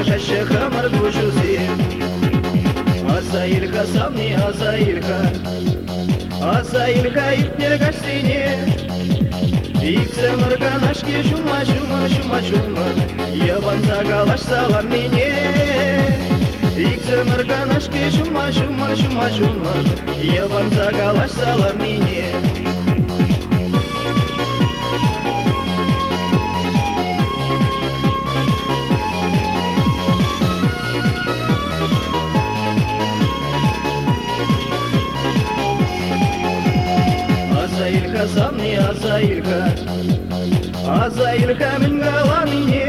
Hamar kuşu zem Азаилька самни азаилька Азаилька ипне гостине Иксе мырганашки жума жума жума жума Ябан загалаш салам мене Иксе мырганашки жума жума жума жума Ябан загалаш салам мене سمي أزايلك أزايلك من قوامي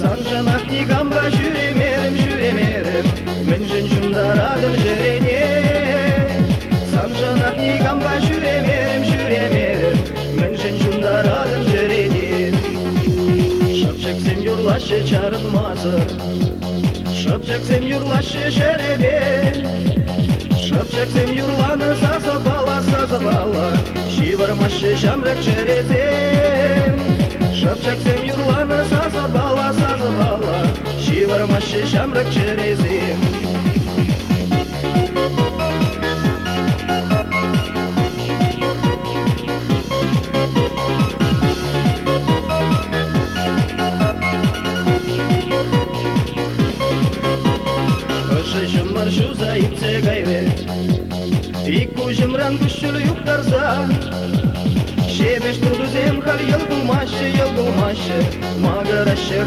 سنجمع في قمبا جوري ميرم جوري ميرم من جنجم دارادم جريني سنجمع في قمبا جوري ميرم جوري ميرم من جنجم دارادم جريني شبشك yurlaşı çarılmazı Şöpçeksin yurlaşı şerebi Şöpçeksin yurlaşı Шивармашы жамрак черезем Шапчаксем юрланы сазабала, сазабала Шивармашы жамрак черезем Öşı jımır şu zayıfse gayret İkku jımran güçlü yuktarsa Şebeş hal yıl bulmaşı yıl bulmaşı. Magaraşı